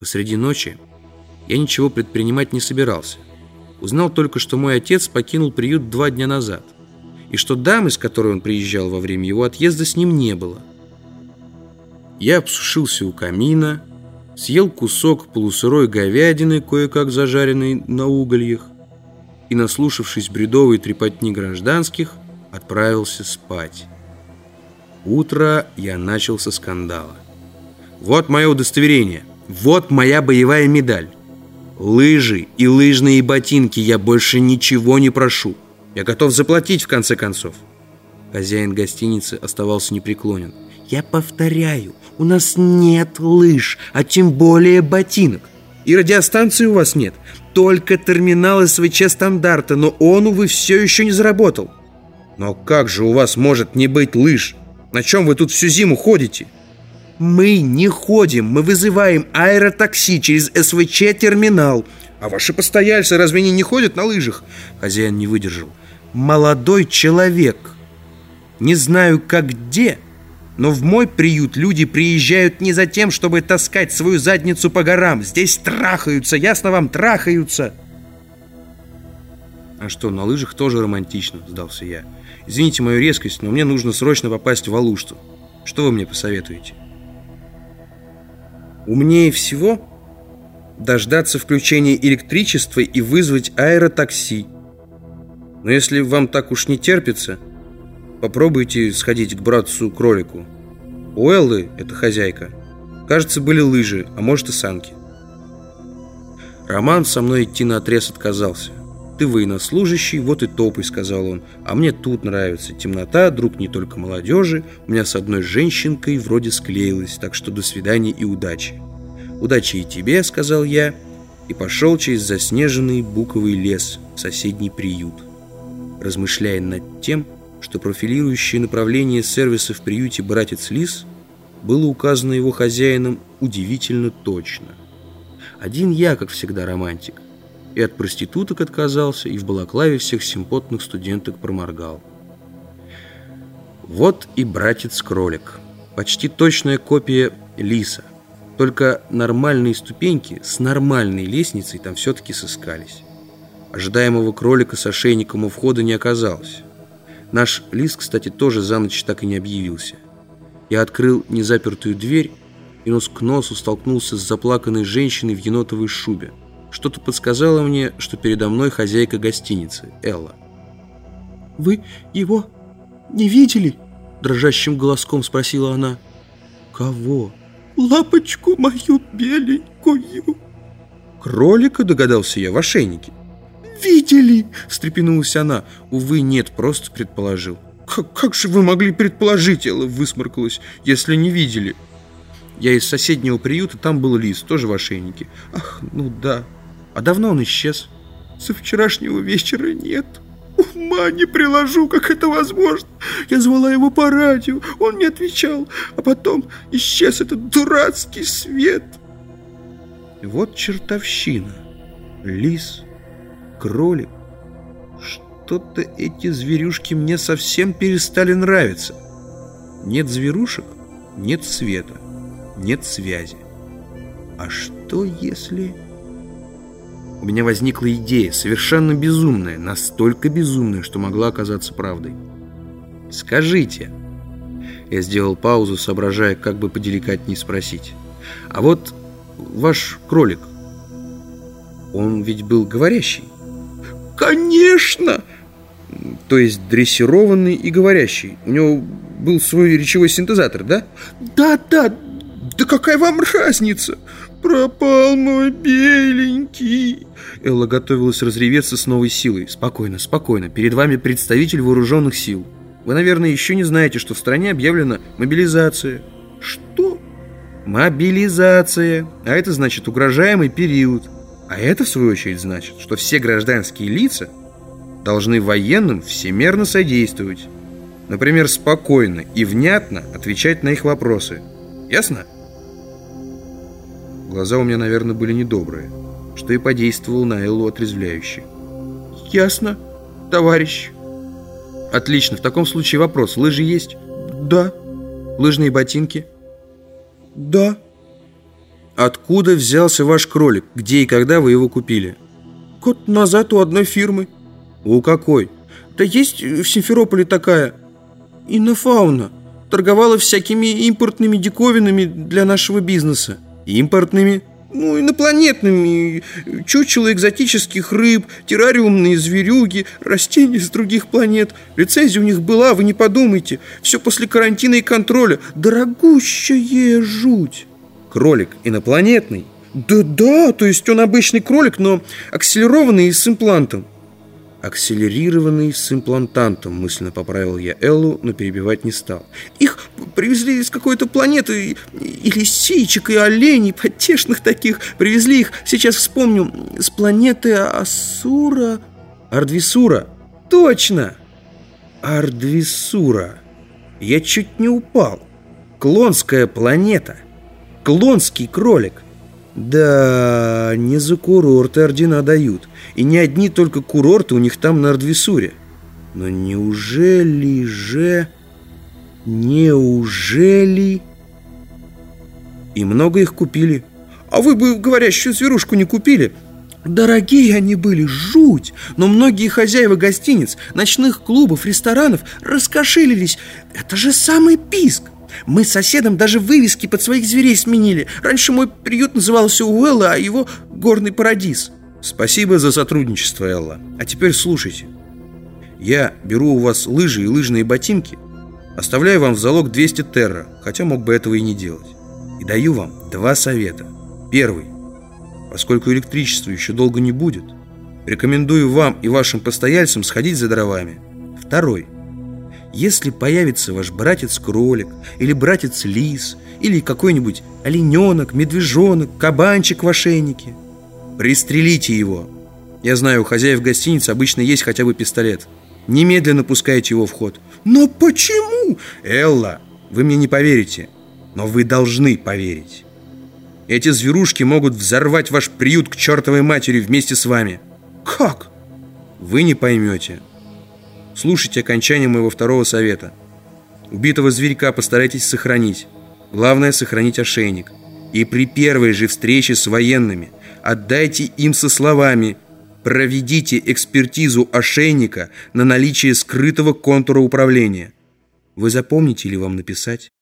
Посреди ночи я ничего предпринимать не собирался. Узнал только, что мой отец покинул приют два дня назад, и что дамы, с которой он приезжал во время его отъезда, с ним не было. Я обсушился у камина, съел кусок полусырой говядины, кое-как зажаренной на угольях, и, наслушавшись бредовой трепотни гражданских, отправился спать. Утро я начал со скандала. Вот мое удостоверение. Вот моя боевая медаль. Лыжи и лыжные ботинки я больше ничего не прошу. Я готов заплатить в конце концов. Хозяин гостиницы оставался непреклонен. Я повторяю, у нас нет лыж, а тем более ботинок. И радиостанции у вас нет. Только терминал СВЧ стандарта, но он, увы, все еще не заработал. Но как же у вас может не быть лыж? На чем вы тут всю зиму ходите? Мы не ходим, мы вызываем аэротакси через СВЧ-терминал. А ваши постояльцы разве они не ходят на лыжах? Хозяин не выдержал. Молодой человек. Не знаю, как где, но в мой приют люди приезжают не за тем, чтобы таскать свою задницу по горам. Здесь трахаются, ясно вам, трахаются. А что, на лыжах тоже романтично, сдался я. Извините мою резкость, но мне нужно срочно попасть в Алушту. Что вы мне посоветуете? Умнее всего дождаться включения электричества и вызвать аэротакси. Но если вам так уж не терпится, попробуйте сходить к братцу-кролику. У Эллы, это хозяйка, кажется, были лыжи, а может и санки. Роман со мной идти на отрез отказался. «Ты военнослужащий, вот и топай», — сказал он. «А мне тут нравится. Темнота, друг не только молодежи. У меня с одной женщинкой вроде склеилась, так что до свидания и удачи». «Удачи и тебе», — сказал я, и пошел через заснеженный буковый лес в соседний приют, размышляя над тем, что профилирующее направление сервиса в приюте «Братец Лис» было указано его хозяином удивительно точно. Один я, как всегда, романтик и от проституток отказался, и в балаклаве всех симпотных студенток проморгал. Вот и братец-кролик. Почти точная копия лиса. Только нормальные ступеньки с нормальной лестницей там все-таки сыскались. Ожидаемого кролика с ошейником у входа не оказалось. Наш лис, кстати, тоже за ночь так и не объявился. Я открыл незапертую дверь и нос к носу столкнулся с заплаканной женщиной в енотовой шубе. Что-то подсказало мне, что передо мной хозяйка гостиницы, Элла. «Вы его не видели?» Дрожащим голоском спросила она. «Кого?» «Лапочку мою беленькую». «Кролика?» догадался я, в ошейнике. «Видели?» встрепенулась она. «Увы, нет, просто предположил». «Как, как же вы могли предположить?» Элла высморкалась. «Если не видели». Я из соседнего приюта, там был лис, тоже в ошейнике. Ах, ну да, а давно он исчез? Со вчерашнего вечера нет. Ума не приложу, как это возможно. Я звала его по радио, он не отвечал, а потом исчез этот дурацкий свет. Вот чертовщина. Лис, кролик. Что-то эти зверюшки мне совсем перестали нравиться. Нет зверушек, нет света, нет связи. А что если... У меня возникла идея, совершенно безумная, настолько безумная, что могла оказаться правдой. «Скажите...» Я сделал паузу, соображая, как бы поделикатнее спросить. «А вот ваш кролик, он ведь был говорящий?» «Конечно!» То есть дрессированный и говорящий. У него был свой речевой синтезатор, да? Да, да, да какая вам разница? «Пропал мой беленький!» Элла готовилась разреветься с новой силой. «Спокойно, спокойно. Перед вами представитель вооруженных сил. Вы, наверное, еще не знаете, что в стране объявлена мобилизация». «Что?» «Мобилизация. А это значит угрожаемый период. А это, в свою очередь, значит, что все гражданские лица должны военным всемерно содействовать. Например, спокойно и внятно отвечать на их вопросы. Ясно?» Глаза у меня, наверное, были недобрые, что и подействовал на Эллу отрезвляюще. «Ясно, товарищ». «Отлично. В таком случае вопрос. Лыжи есть?» «Да». «Лыжные ботинки?» «Да». Откуда взялся ваш кролик? Где и когда вы его купили? Год назад у одной фирмы. У какой? Да есть в Симферополе такая. Иннофауна. Торговала всякими импортными диковинами для нашего бизнеса. Импортными? Ну, инопланетными. Чучело экзотических рыб, террариумные зверюги, растения с других планет. Лицензия у них была, вы не подумайте. Все после карантина и контроля. Дорогущая жуть. Кролик инопланетный? Да-да, то есть он обычный кролик, но акселерованный и с имплантом. Акселерированный с имплантантом, мысленно поправил я Эллу, но перебивать не стал. Их привезли из какой-то планеты, и лисичек, и оленей, потешных таких. Привезли их, сейчас вспомню, с планеты Асура... Ардвисура. Точно! Ардвисура. Я чуть не упал. Клонская планета. Клонский кролик. Да, не за курорты ордена дают. И не одни только курорты у них там на Ардвисуре. Но неужели же... Неужели... И много их купили. А вы бы говорящую зверушку не купили? Дорогие они были, жуть! Но многие хозяева гостиниц, ночных клубов, ресторанов раскошелились. Это же самый писк! Мы с соседом даже вывески под своих зверей сменили. Раньше мой приют назывался Уэлла, а его Горный Парадис. Спасибо за сотрудничество, Элла. А теперь слушайте. Я беру у вас лыжи и лыжные ботинки, оставляю вам в залог 200 терра, хотя мог бы этого и не делать. И даю вам два совета. Первый. Поскольку электричества еще долго не будет, рекомендую вам и вашим постояльцам сходить за дровами. Второй. Если появится ваш братец-кролик, или братец-лис, или какой-нибудь олененок, медвежонок, кабанчик в ошейнике, пристрелите его. Я знаю, у хозяев гостиницы обычно есть хотя бы пистолет. Немедленно пускайте его в ход. Но почему? Элла, вы мне не поверите, но вы должны поверить. Эти зверушки могут взорвать ваш приют к чертовой матери вместе с вами. Как? Вы не поймете. Слушайте окончание моего второго совета. Убитого зверька постарайтесь сохранить. Главное, сохранить ошейник. И при первой же встрече с военными отдайте им со словами «Проведите экспертизу ошейника на наличие скрытого контура управления». Вы запомните или вам написать?